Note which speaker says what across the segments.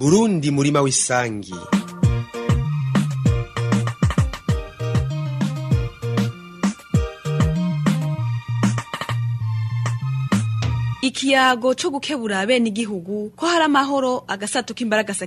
Speaker 1: wundi murima w'isangi
Speaker 2: ikiyago cyo gukebura bene igihugu ko hari amahoro agasato k'imbaragasa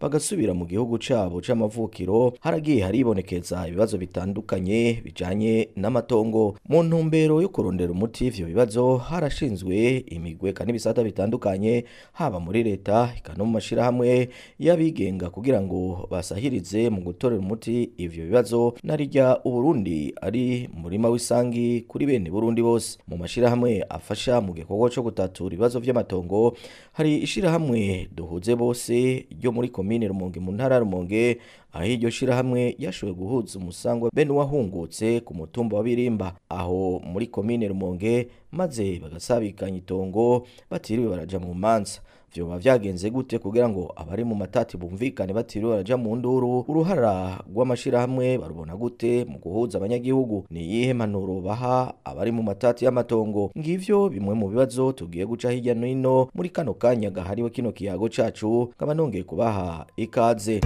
Speaker 3: bagasubira mu gihugu cyabo c'amavukiro haragiye haribonekeza ibibazo bitandukanye bijyanye n'amatongo mu ntumbero yo kurondera umuti ivyo bibazo harashinzwe imigweka n'ibisata bitandukanye haba muri leta eka no mu mashirahamwe y'abigenga guhinga kugira ngo basahirize mu gutorera umuti ibyo bibazo narirya uburundi ari murima w'isangi kuri bene burundi bose mu mashirahamwe afasha mu gikorwa cyo gutatura ibibazo by’amatongo. hari ishyirahamwe duhuze bose ryo muri komine rumonge mu ntara rumonge aho iryo shirahamwe ryashoboye guhuza umusango bene uwahungutse ku mutumba wa birimba aho muri komine rumonge maze bagasabikanya itongo batiriwe baraja mu manza vyoba vyagenze gute kugira ngo abari mu matati bumvikane batiriwe baraja mu nduru uruhara rw'amashirahamwe barubona gute mu guhuza abanyagihugu ni iyihe mpanuro baha abari mu matati y'amatongo ngivyo bimwe mu bibazo tugiye guca hirya no hino muri kano kanya gahariwe kino kiyago cacu nkaba nongeye kubaha ikaze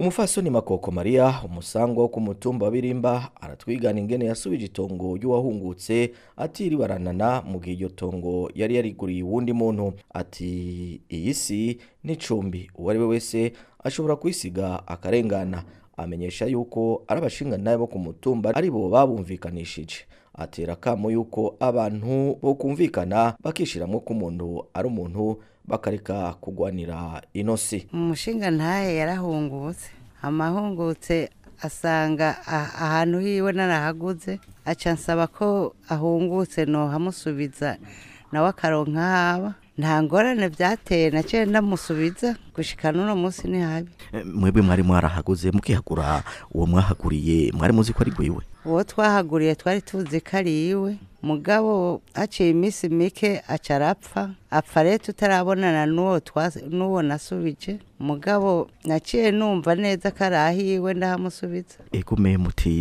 Speaker 3: umufasoni makoko mariya umusango wo ku mutumba wa birimba aratwigana ingene yasubije itongo ry'uwahungutse atiriwe aranana mu gihe iryo tongo yari yariguriye uwundi muntu ati iyi si n'icumbi uwo ari we wese ashobora kuyisiga akarengana amenyesha yuko ari abashingantahe bo ku mutumba aribo babumvikanishije atera akamo yuko abantu bo kumvikana bakishiramwo ko umuntu ari umuntu bakareka kugwanira inosi
Speaker 4: umushingantahe yarahungutse amahungutse asanga ahantu hiwe narahaguze aca nsaba ko ahungutse no hamusubiza nawe akaronka haba nta ngorane byateye na cyo ndamusubiza gushyikana uno munsi ni habi eh,
Speaker 3: mwebwe mwari mwarahagutse mukihagura uwo mwahaguriye mwari muzi ko ari iwe
Speaker 4: uwo twahaguriye twari tuzi ko ari iwe mugabo haciye iminsi mike aca arapfa apfa rero tutarabonana n'uwo nasubije mugabo naciye numva neza ko ari ahiwe ndahamusubiza
Speaker 3: egomeye muti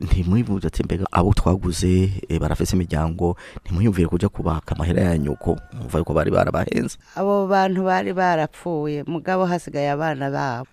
Speaker 3: ntimwibuze ati mbega abo twaguze eh, barafise imiryango ntimwiyumvire kujya kubaka amahera ya nyoko mvuga ko bari barabahenze
Speaker 4: abo bantu bari barapfuye mugabo hasigaye abana babo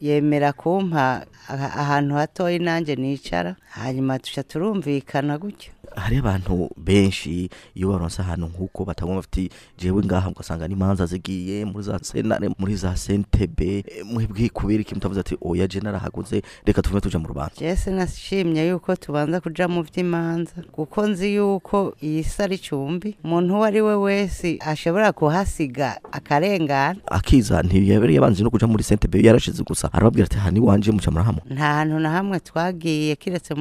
Speaker 4: yemera kumpa ahantu hatoya nanjye nicara hanyuma tujya turumvikana gutyo
Speaker 3: hari abantu benshi iyo baronse ahantu nk'uko batabona bafite jewe ngaha ugasanga n'imanza zigiye muri za senare muri za sentebe mwebwe kubera ikintu utavuze ati oya je narahagutse reka tuvume tuja mu rubanza
Speaker 4: jese nashimye yuko tubanza kuja mu byimanza kuko nzi yuko iyi sari cumbi umuntu uwo ari we wese ashobora kuhasiga akarengana
Speaker 3: akiza ntiyabereye abanzi no kuja muri sentebe yarashize gusa arababwira ati hani wanje muca murahamwe
Speaker 4: nta hantu na hamwe twagiye keretse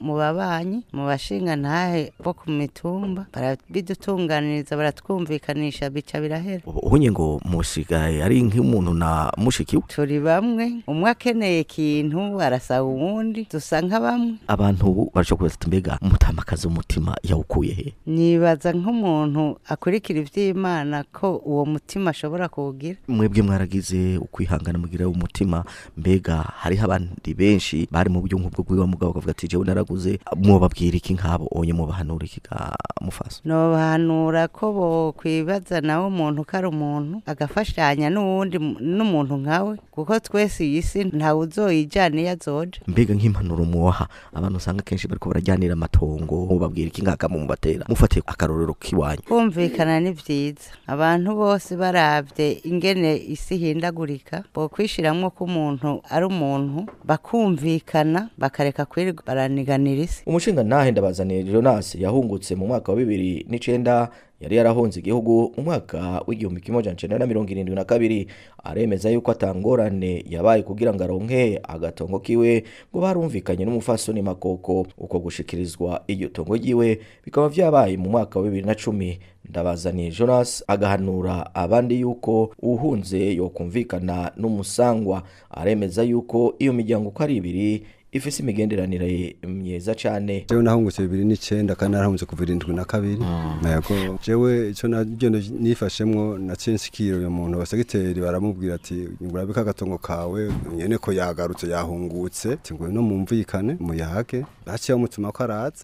Speaker 4: mu babanyi mu bashingana ntahe bo ku mitumba barabidutunganiriza baratwumvikanisha bica birahera
Speaker 3: uhunye ngo musigaye ari nk'umuntu na mushikiwe
Speaker 4: turi bamwe umwe akeneye ikintu arasaba uwundi dusa nka bamwe
Speaker 3: abantu barashobora kubaza ati mbega umutamakazi w'umutima yawukuye he
Speaker 4: nibaza nk'umuntu akurikira iby'imana ko uwo mutima ashobora kuwugira
Speaker 3: mwebwe mwaragize ukwihangana mugira umutima mbega hariho abandi benshi bari mu buryo nk'ubwo bw'iwa mugabo bakavuga ati jewe naraguze mwobabwira iki nk'abo uyu mubahanura iki mufasa
Speaker 4: nubahanura ko bokwibaza nawe umuntu ko ari umuntu agafashanya n'uwundi n'umuntu nkawe kuko twese iyi si ntawe uzoyijyana iyo azoje
Speaker 3: mbega nk'impanuro mubaha abantu usanga akenshi bariko barajyanira amatongo babwira iki ngaka mubatera mufatiye akarorero k'iwanyu
Speaker 4: kumvikana ni byiza abantu bose barabye ingene isi ihindagurika bokwishiramwo ko umuntu ari umuntu bakumvikana bakareka kwirwa baraniganira isi
Speaker 3: umushinga nahe ndabazaniye Jonas yahungutse mu mwaka wa bibiri n'icenda yari yarahunze igihugu mu mwaka w'igihumbi kimwe amajana icenda na mirongo irindwi na kabiri aremeza yuko atangorane yabaye kugira ngo aronke agatongo kiwe ngo barumvikanye n'umufasoni makoko uko gushikirizwa iryo ryiwe bikaba vyabaye mu mwaka wa bibiri na cumi ndabazaniye Jonas agahanura abandi yuko uhunze yokumvikana n'umusangwa aremeza yuko iyo miryango uko ari ibiri ifise imigenderanire myiza cane
Speaker 1: jewe nahungutse bibiri n'icyenda kandi narahunze kuva irindwi na kabiri ah. yego jewe ico nagenda nifashemwo naciye uyu muntu basegiteri baramubwira ati ngurabe kagatongo kawe nyene ko yagarutse yahungutse ati no mumvikane muyahage naciye bamutuma ko araza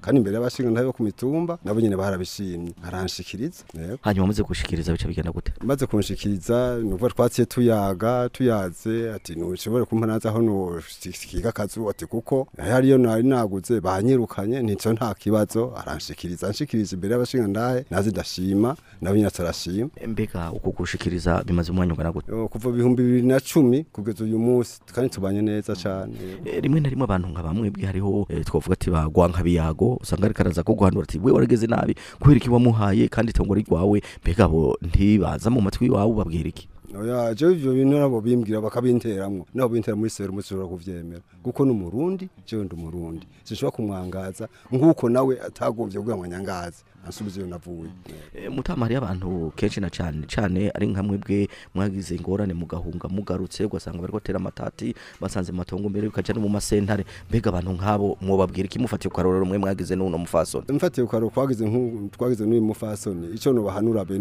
Speaker 1: kandi imbere y'abashinga ntabo ku mitumba nabo nyene barabishimye aranshikiriza
Speaker 3: hanyuma muze gushikiriza bica bigenda gute
Speaker 1: maze kunshikiriza nuko twatsiye tuyaga tuyaze ati nushobora kumpa naza hano sikika kazu ati kuko hariyo nari naguze banyiruka atandukanye nicyo nta kibazo aranshikiriza anshikiriza imbere y'abashingandahe nazi ndashima nabinyatse
Speaker 3: arashima mbega uko gushikiriza bimaze umwanya ungana gute
Speaker 1: kuva bihumbi bibiri na cumi kugeza uyu munsi kandi tubanye neza mm.
Speaker 3: cyane eh, rimwe na rimwe abantu nka bamwe hariho eh, twavuga ati bagwa nk'abiyago usanga ariko araza ko guhanura ati we warageze nabi kubera iki wamuhaye kandi itangwa rwawe mbega abo ntibaza mu matwi wawe ubabwira iki
Speaker 1: oya je bintu nabo bimbwira bakabinteramwo nabo bintera muri sero musi ushobora kuko ni umurundi jewe ndi umurundi sinshobora kumwangaza nk'uko nawe atagovye kugira ngo anyangaze asubiza iyo navuye
Speaker 3: eh, mutamari y'abantu kenshi na cyane cyane ari nka mwebwe mwagize ingorane mugahunga mugarutse ugasanga bari gutera amatati basanze matongo mbere bikaja no mu masentare mbega abantu nk'abo mwobabwira ikimufatiye ukarorero mwe mwagize n'uno mufasoni
Speaker 1: mfatiye ukarorero twagize nk'u twagize n'uyu mufasoni ico no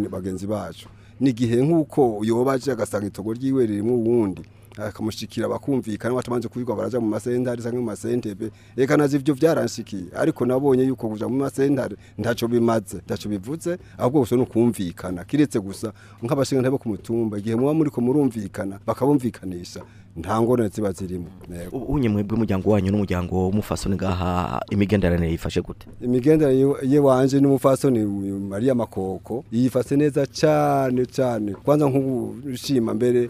Speaker 1: bagenzi bacu ni gihe nk'uko yobaje agasanga itogo ryiwe ririmo uwundi akamushyikira ah, bakumvikana batabanje kubivuga baraza mu masentare cyangwa mu masentebe reka nazi ibyo byaranshikiye ariko nabonye yuko kuja mu masentare ntacyo bimaze ntacyo bivuze ahubwo gusa n'ukumvikana kiretse gusa nk'abashinga bo ku mutumba igihe muba muri ko bakabumvikanisha nta ngorane ziba zirimo
Speaker 3: unye bw’umuryango wanyu n'umuryango w'umufasoni ngaha imigenderanire yifashe gute
Speaker 1: imigenderanire yewanje n'umufasoni Mariya Makoko yifashe neza cyane cyane kwanza nk'ubu nshima mbere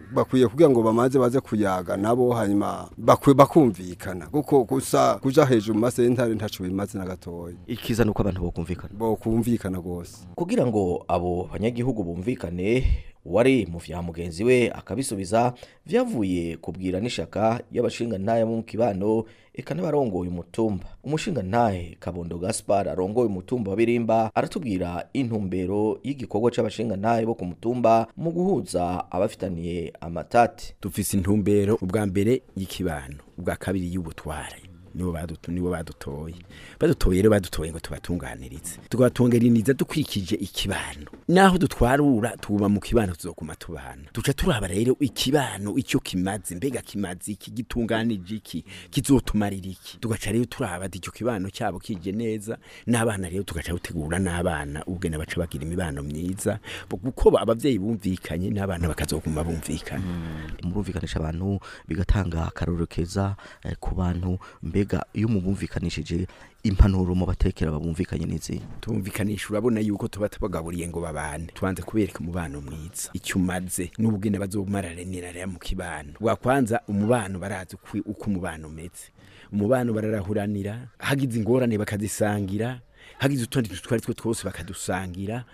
Speaker 1: bakwiye kugira ngo bamaze baze kuyaga nabo hanyuma bakumvikana kuko gusa kuja hejuru mu masentare ntacu bimaze na gatoya
Speaker 3: ikiza uko abantu bokumvikana
Speaker 1: bokumvikana gose
Speaker 3: kugira ngo abo banyagihugu bumvikane wari mu vya mugenzi we akabisubiza vyavuye kubwira n'ishaka y'abashinga ntaya mu kibano eka n'abarongoye umutumba umushingantahe kabondo gaspar arongoye umutumba wa birimba aratubwira intumbero y'igikorwa c'abashingantahe bo ku mutumba mu guhuza abafitaniye amatati
Speaker 5: dufise intumbero ubwa mbere y'ikibano ubwa kabiri y'ubutware nibo badutoye badutoye rero badutoye ngo tubatunganiritse tubatunganiriza dukurikije ikibano naho dutwarura tuba mu kibano tuzokuma tubana duca turaba rero ikibano icyo kimaze mbega kimaze iki gitunganije iki kizotumarira iki tugaca rero turaba icyo kibano cyabo kije neza n'abana rero tugaca gutegura n'abana ubwene baca bagira imibano myiza kuko ababyeyi bumvikanye n'abana bakazoguma bumvikana mm.
Speaker 3: murumvikanisha abantu bigatanga akarorokeza eh, ku bantu mbega mbega iyo mubumvikanishije impanuro mu batekera babumvikanye n'izi
Speaker 5: tumvikanisha urabona yuko tuba tubagaburiye ngo babane tubanze kubereka umubano mwiza icyo umaze n'ubugene bazomarare nirarera mu kibano wakwanza umubano barazi uko umubano umeze umubano bararahuranira hagize ingorane bakazisangira hagize utundi tutwari two twose bakadusangira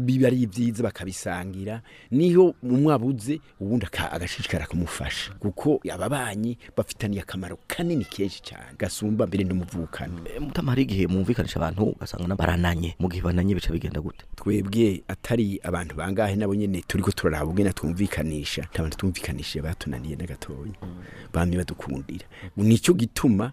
Speaker 5: biba ari ibyiza bakabisangira niho umwabuze ubundi agashishikara kumufasha kuko ababanyi bafitaniye akamaro kanini kenshi cyane gasumba mbere n'umuvukano
Speaker 3: eh, mutama hari igihe mwumvikanisha abantu ugasanga barananye mu gihe bananye bica bigenda gute
Speaker 5: twebwe atari abantu bangahe nabo nyine turi ko turaraba ubwe natwumvikanisha nta twumvikanishije batunaniye na gatoya mm. bamwe badukundira nicyo gituma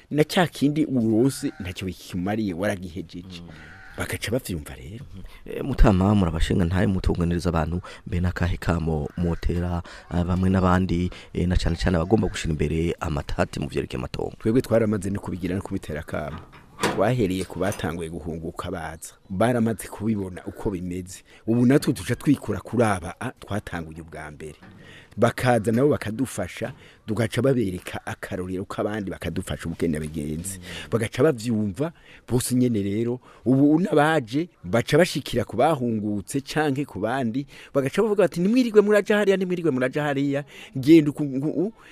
Speaker 5: na cya kindi urose ntacyo ikimariye waragihejeje mm. bagaca bavyumva rero
Speaker 3: eh, mutama murabashinga ntaye mutunganiriza abantu mbe nakahe kamo motera eh, bamwe n'abandi eh, na cyane cyane abagomba gushira imbere amatati mu vyerekeye amatongo
Speaker 5: twebwe twaramaze no kubigira no kubitera kamo twahereye ku batanguye guhunguka baza baramaze kubibona uko bimeze ubu natwe tuca twikura kuri aba ah, twatanguye ubwa mbere bakaza nabo bakadufasha tugaca babereka akarorero k'abandi bakadufasha ubugenda bigenze bagaca babyumva bose nyine rero ubu n'abaje baca bashikira ku bahungutse cyangwa ku bandi bagaca bavuga bati nimwirirwe muraja hariya nimwirirwe muraja hariya genda uku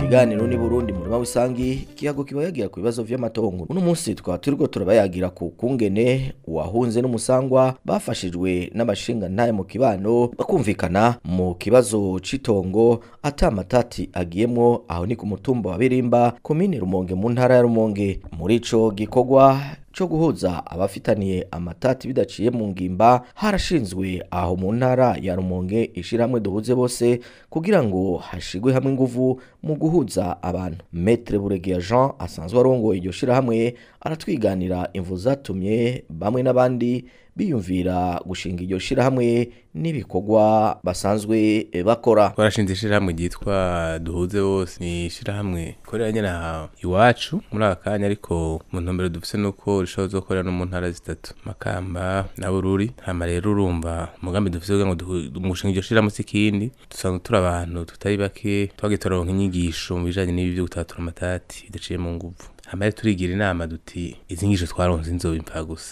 Speaker 3: ibiganiro ni burundi murima w'isangi ikiyago kiba yagira ku bibazo vy'amatongo uno munsi twaba turiko turabayagira ku kungene uwahunze n'umusangwa bafashijwe n'abashingantahe mu kibano bakumvikana mu kibazo cyitongo atamatati agiyemo aho ni ku mutumba wa birimba komine rumonge mu ntara ya rumonge muri ico gikorwa cyo guhuza abafitaniye amatati bidaciye mu ngimba harashinzwe aho mu ntara ya rumonge ishyirahamwe duhuze bose kugira ngo hashigwe hamwe ingufu mu guhuza abantu metre buregeya jean asanzwe arongoye iryo shyirahamwe aratwiganira imvu zatumye bamwe n'abandi biyumvira gushinga iryo shyirahamwe n'ibikorwa basanzwe eh, bakora
Speaker 6: twarashinze ishyirahamwe ryitwa duhuze bose ni ishyirahamwe rikorera nyiraha iwacu muri aka kanya ariko mu ntumbero dufite ni uko rishobora gukorera no mu ntara zitatu makamba na bururi hama rero urumva umugambi dufite kugira ngo mushinga iryo shyirahamwe si ikindi dusanga turi abantu tutari bake twagiye turaronka inyigisho mu bijyanye n'ibi byo gutatura amatati bidaciye mu nguvu amare turigira inama duti izi ngizo twaronze inzobe impfa gusa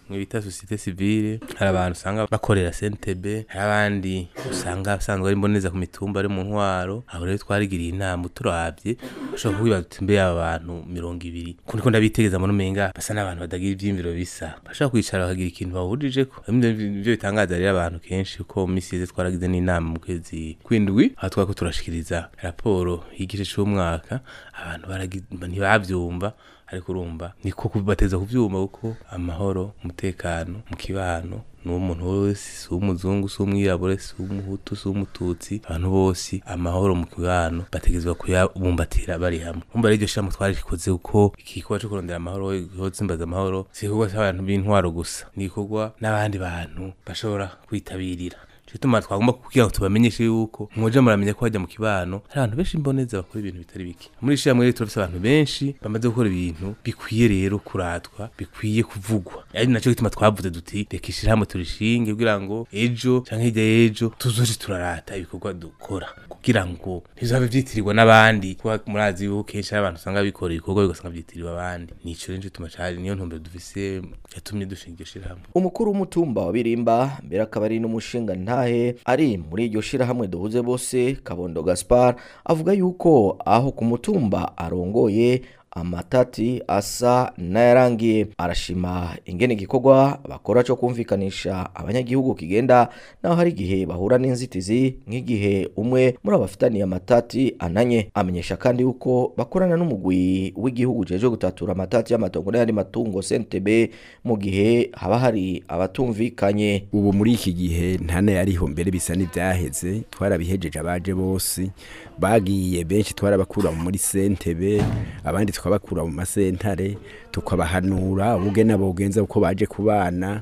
Speaker 6: mwe bita societe civile hari abantu usanga bakorera CNTB hari abandi usanga basanzwe ari mboneza ku mitumba ari mu ntwaro aho rero twarigiriye inama turavye bashobora kubibaza uti mbe aba bantu mirongo ibiri kuko ndiko ndabitegeza muri umenga hasa n'abantu badagira ibyiyumviro bisa bashaka kwicara bakagira ikintu bahurije ko ibyo bitangaza rero abantu kenshi ko mu minsi yeze twaragize n'inama mu kwezi kw'indwi aho twari ko turashikiriza raporo y'igice cy'umwaka abantu ntibarabyumva ariko urumva niko kubateza ku byuma kuko amahoro umutekano mu kibano ni umuntu wese si umuzungu si umwirabura si umuhutu si umututsi abantu bose amahoro mu kibano bategerezwa kuyabumbatira bari hamwe umva rero iryo shamo twari rikoze kuko iki gikorwa cyo kurondera amahoro zimbaza amahoro si igikorwa cy'abantu b'intwaro gusa ni igikorwa n'abandi bantu bashobora kwitabirira gituma twagomba kugira ngo tubamenyeshe yuko mwuje muramenya ko hajya mu kibano hari abantu benshi mboneza bakora ibintu bitari bike muri ishyira muri turafite abantu benshi bamaze gukora ibintu bikwiye rero kuratwa bikwiye kuvugwa ari nacyo gituma twavuze duti reka ishyirahamwe turishinge kugira ngo ejo cyangwa hirya y'ejo tuzoje turarata ibikorwa dukora kugira ngo ntizabe byitirirwa n'abandi kuba murazi yuko kenshi abantu usanga bikoreye ibikorwa bigasanga byitiriwe abandi nico rero tuma cyari niyo ntumbe dufise yatumye dushingira shirahamwe
Speaker 3: umukuru w'umutumba wa Birimba mbere akaba ari n'umushinga ntahe ari muri iryo shirahamwe duhuze bose Kabondo Gaspar avuga yuko aho ku mutumba arongoye amatati asa n'ayarangiye arashima ingene igikorwa bakora cyo kumvikanisha abanyagihugu kigenda naho hari igihe bahura n'inzitizi nk'igihe umwe muri abafitaniye amatati ananye amenyesha kandi yuko bakorana n'umugwi w'igihugu jeje gutatura amatati y'amatongo n'ayandi matungo CNTB mu gihe haba hari abatumvikanye
Speaker 5: ubu muri iki gihe ntane yariho mbere bisa n'ibyaheze twarabihejeje abaje bose bagiye benshi twarabakura muri sentebe abandi twabakura mu masentare tukabahanura ubugena bugenza uko baje kubana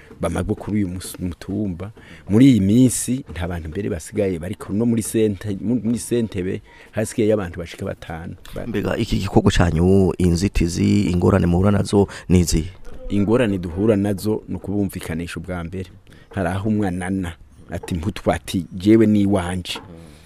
Speaker 5: bamagwe kuri uyu mutumba muri iyi minsi nta bantu mbere basigaye bari no muri sentebe hasigaye y'abantu bashika batanu
Speaker 3: mbega iki gikorwa cyanyu inzitizi ingorane muhura nazo ni izihe
Speaker 5: ingorane duhura nazo ni ukubumvikanisha ubwa mbere hari aho umwana umwanana ati mputwati jewe ni iwanje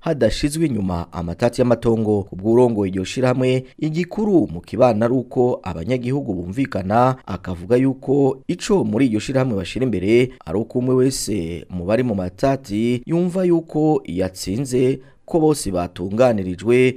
Speaker 3: hadashizwe inyuma amatati y'amatongo kubw'urongo iryo shyirahamwe igikuru mu kibano ari uko abanyagihugu bumvikana akavuga yuko icyo muri iryo shyirahamwe bashira imbere ari uko umwe wese mu bari mu matati yumva yuko yatsinze ko bose batunganirijwe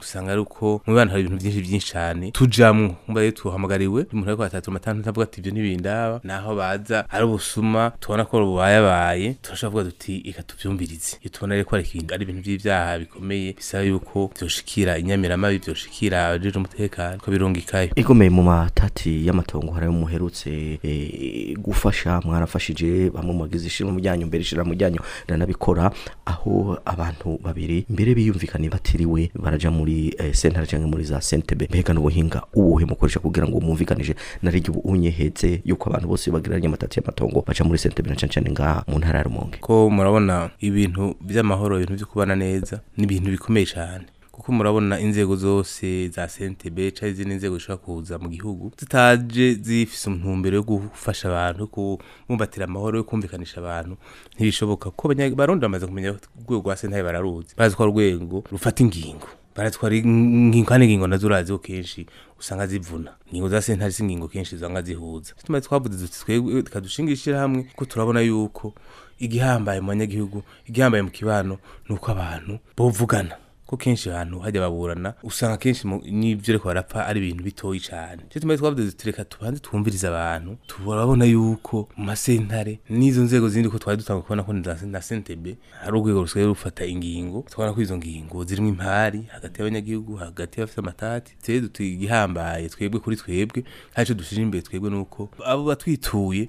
Speaker 6: usanga ariko mu bana hari ibintu byinshi byinshi cyane tujamwo umva tuhamagariwe umuntu ariko atatu amatati avuga ati ntibindaba naho baza ari ubusuma tubona ko rubayabaye turashavuga duti eka tubyumvirize iyo tubona rero ko ari ibintu by'ibyaha bikomeye bisaba yuko byoshikira inyamiramabi byoshikira abajeje umutekano ko birungikayo
Speaker 3: ikomeye mu matati y'amatongo hari muherutse e, gufasha mwarafashije bamwe mu bagize ishira mu byanyu mbere ishira mu byanyu ranabikora aho abantu babiri mbere biyumvikane batiriwe barajya muri centre e, cyangwa muri za CNTB mbega n'ubuhinga ubuhe mukoresha kugira ngo mumvikanije nari igihe unyehetse se yuko abantu bose bagiranye amatati y'amatongo baca muri sente binacancane ngaha mu ntara ya Rumonge
Speaker 6: ko murabona ibintu by'amahoro ibintu byo kubana neza n'ibintu bikomeye cyane kuko murabona inzego zose za sentebe cyangwa izindi nzego zishobora kuza mu gihugu zitaje zifise intumbero yo gufasha abantu kubumbatira amahoro yo kumvikanisha abantu ntibishoboka ko barundi bamaze kumenya urwego rwa sentebe bararuzi bazi ko urwego rufata ingingo baratwara inkingo kandi ingingo nazo urazi ko kenshi usanga zivuna ingingo za sentare si ingingo kenshi zanga zihuza tumaze twavuze duti twebwe kadushingira hamwe ko turabona yuko igihambaye mu banyagihugu igihambaye mu kibano ni uko abantu bavugana. ko kenshi ahantu hajya baburana usanga akenshi n'ibyo ariko barapfa ari ibintu bitoyi cyane cyo tumaze twavuze tureka tubanze twumviriza abantu turabona yuko mu masentare n'izo nzego zindi ko twari dutanga kubona ko na sentebe hari urwego rusigaye rufata ingingo twabona ko izo ngingo zirimo impari hagati y'abanyagihugu hagati y'abafite amatati twe dutigihambaye twebwe kuri twebwe hari icyo imbere twebwe nuko abo batwituye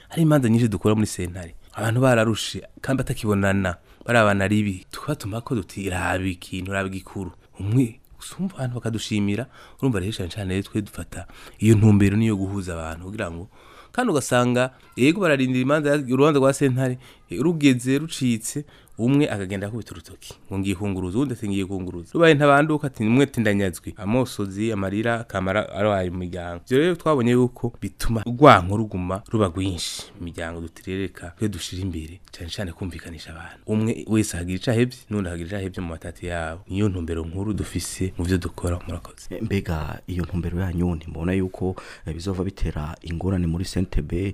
Speaker 6: hari imanza nyinshi dukora muri sentare abantu bararushe kandi batakibonana barabana ribi tubatuma ko duti iraba ikintu iraba igikuru umwe usumva abantu bakadushimira urumva rero cyane cyane twe dufata iyo ntumbero niyo guhuza abantu kugira ngo kandi ugasanga yego bararindira imanza urubanza rwa sentare rugeze rucitse umwe akagenda akubita urutoki ngo ngiye kunguruza ati ngiye rubaye ntabanduka ati umwe ati amosozi amarira kamara arwaye umuryango ibyo rero twabonye yuko bituma urwanko ruguma ruba rwinshi imiryango dutirereka twe dushira imbere cyane cyane kumvikanisha abantu umwe wese ahagira icahebye n'undi ahagira icahebye mu matati yabo niyo ntumbero nkuru dufise mu byo dukora murakoze
Speaker 3: eh, mbega iyo ntumbero yanyu ntimubona yuko eh, bizova bitera ingorane muri sentebe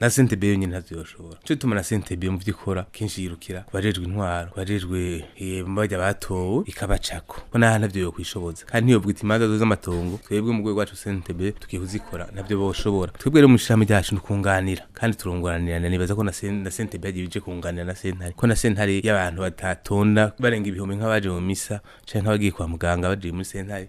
Speaker 6: na sentebe yonyine ntaziyoshobora cyo tuma na sentebe mu byikora kenshi yirukira kubajejwe intwaro kubajejwe eh, bajya batowe ikabacako ko nta ntabyo yo kwishoboza kandi niyo bwita imanza z'amatongo twebwe mu rwego rwacu sentebe tugiye kuzikora ntabyo boshobora twebwe rero mu ishami ryacu ni kandi turunguranirana nibaza ko na sentebe yagiye bije kunganira na sentare ko na sentare y'abantu batatonda barenga ibihumbi nk'abaje misa cyane nk'abagiye kwa muganga bagiye muri sentare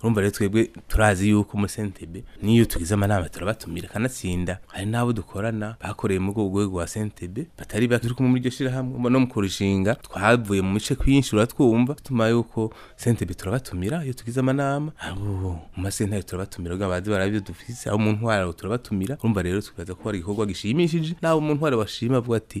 Speaker 6: urumva rero twebwe turazi yuko muri niyo tugize amanama turabatumira kanatsinda hari n'abo dukorana bakoreye muri ubwo rwego rwa sentebe batari baturi kumwe muri iryo shirahamwe no mu kurushinga twavuye mu mice kwinshi uratwumva tuma yuko sentebe turabatumira iyo tugize amanama abo mu masentare turabatumira ubwo abazi barabyo dufise aho umuntu wabo turabatumira urumva rero tukaza ko hari igikorwa gishimishije n'abo umuntu wabo bashima avuga ati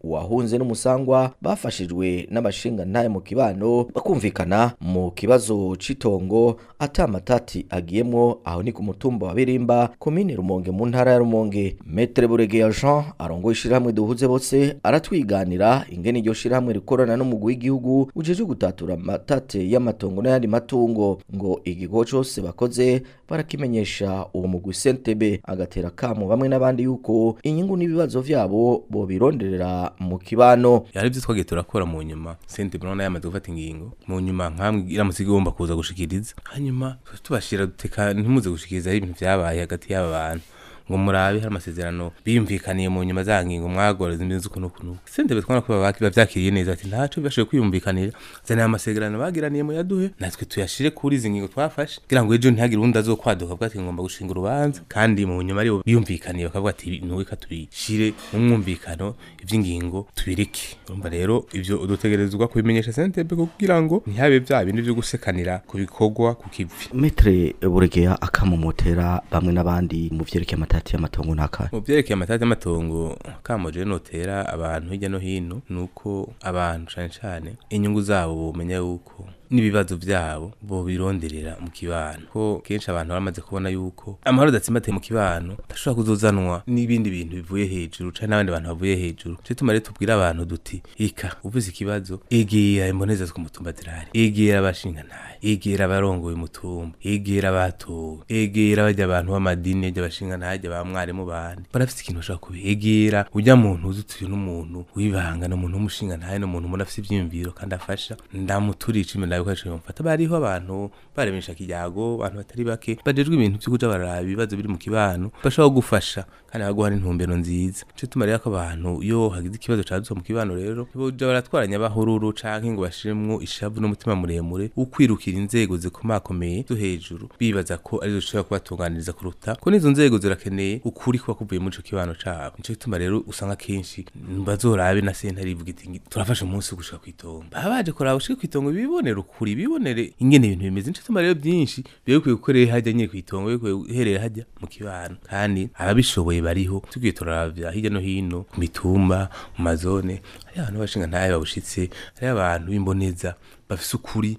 Speaker 3: uwahunze n'umusangwa bafashijwe n'abashinga ntaye mu kibano bakumvikana mu kibazo c'itongo atamatati agiyemo aho ni ku mutumba wa Birimba komine Rumonge mu ntara ya Rumonge Maître Buregeya Jean arongoye ishirahamwe duhuze bose aratwiganira ingene iryo shirahamwe rikorana n'umugwi w'igihugu ujeje gutatura matate y'amatongo n'ayandi matungo ngo igigo cose bakoze barakim abimenyesha uwo mugwi sentebe agatera kamu bamwe n'abandi yuko inyungu n'ibibazo vyabo bobironderera mu kibano
Speaker 6: yari vyitwagiye turakora mu nyuma sentebe urabona yamaze gufata ingingo mu nyuma nkamwe iramutse igomba kuza gushikiriza hanyuma tubashira duteka ntimuze gushikiriza ibintu vyabaye hagati y'aba bantu ngo murabe hari amasezerano biyumvikaniye mu nyuma za ngingo mwagora zimeze ukuntu ukuntu sente bitwana kuba bakiba neza ati ntacu bashobora kwiyumvikanira zanira amasezerano bagiraniye mu yaduhe natwe tuyashyire kuri izi ngingo twafashe kugira ngo ejo ntihagire undi azokwaduka bwati ngomba gushinga urubanza kandi mu nyuma aribo biyumvikaniye bakavuga ati nuweka tubishire mu mwumvikano iby'ingingo tubireke urumva rero ibyo udutegerezwa kubimenyesha sentebe kugira ngo ntihabe bya bindi byo gusekanira ku bikorwa ku kivi
Speaker 3: metre buregeya akamumotera bamwe n'abandi mu vyerekeye amatati y'amatongo naka
Speaker 6: mu byerekeye amatati y'amatongo kamoje notera abantu hirya no hino nuko abantu cyane cyane inyungu zabo bumenya yuko n'ibibazo byabo bo bironderera mu kibano ko kenshi abantu bamaze kubona yuko amahoro adatsimbatiye mu kibano adashobora kuzozanwa n'ibindi bintu bivuye hejuru canke n'abandi bantu bavuye hejuru cyo tuma rero tubwira abantu duti ika uvuze ikibazo egera imboneza two mutumba dirari egera abashingantahe egera abarongoye umutumba egera abatowe egera abajya abantu b'amadini ajya y'abashingantahe ba mwarimu bandi barafite ikintu bashobora kubegera ujya muntu uzitiye n'umuntu wibanga n'umuntu w'umushingantahe n'umuntu umuntu afite ivyiyumviro kandi afasha ndamuturisha imbere gukoresha iyo mfata abantu baremesha kijyago abantu batari bake bajejwe ibintu byo kuja baraba ibibazo biri mu kibano bashobora gufasha kandi bakaguha n'intumbero nziza nico tuma rero ko abantu iyo hagize ikibazo caduka mu kibano rero boja baratwaranya bahururu canke ngo bashiremwo ishavu n'umutima muremure wo kwirukira inzego zikomakomeye zo hejuru bibaza ko arizo zishobora kubatunganiriza kuruta ko n'izo nzego zirakeneye ukuri kuba kuvuye muri ico kibano cabo nico gituma rero usanga kenshi bazorabe na sentare ivuga iti turafasha umunsi wo gushika kw'itongo baba baje kuraba gushika kw'itongo bibonera kure ibibonere ingene ibintu bimeze inshuti amarero byinshi biba bikwiye gukorera hajya nyine ku itongo bikwiye guherera hajya mu kibano kandi ababishoboye bariho tugiye turabya hirya no hino ku mitumba mu mazone hari abantu bashinga ntayo babushitse hari abantu b'imboneza bafise ukuri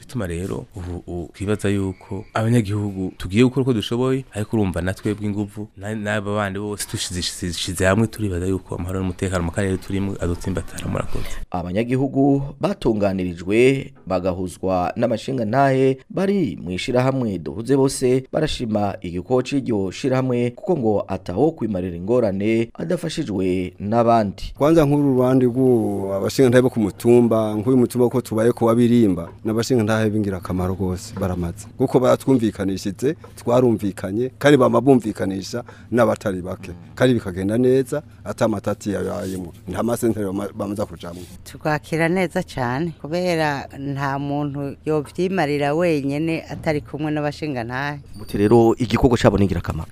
Speaker 6: tuma rero ubu twibaza yuko abanyagihugu tugiye gukora uko dushoboye ariko urumva natwebwe bw’ingufu n'aba bandi bose dushize hamwe turibaza yuko amahoro n'umutekano mu karere turere turimo adutsimbataye murakoze
Speaker 3: abanyagihugu batunganirijwe bagahuzwa n’amashinga n'amashingantahe bari mu ishyirahamwe duhuze bose barashima igikoko cy'iryo shyirahamwe kuko ngo ataho kwimarira ingorane adafashijwe n'abandi
Speaker 1: kwanza nk'uru ruhande rw'abashingantahe bo ku mutumba nk'uyu mutumba ko tubaye ku wabirimba n'abashingantahe b'ingirakamaro rwose baramaze kuko baratwumvikanishije twarumvikanye kandi bamabumvikanisha n'abatari bake kandi bikagenda neza atamatati yayemo nta masenteri bamaze kujyamo
Speaker 4: tukwakira neza cyane kubera nta muntu yobyimarira wenyine atari kumwe n'abashingantahe
Speaker 3: muti rero igikorwa
Speaker 4: cyabo ni ingirakamaro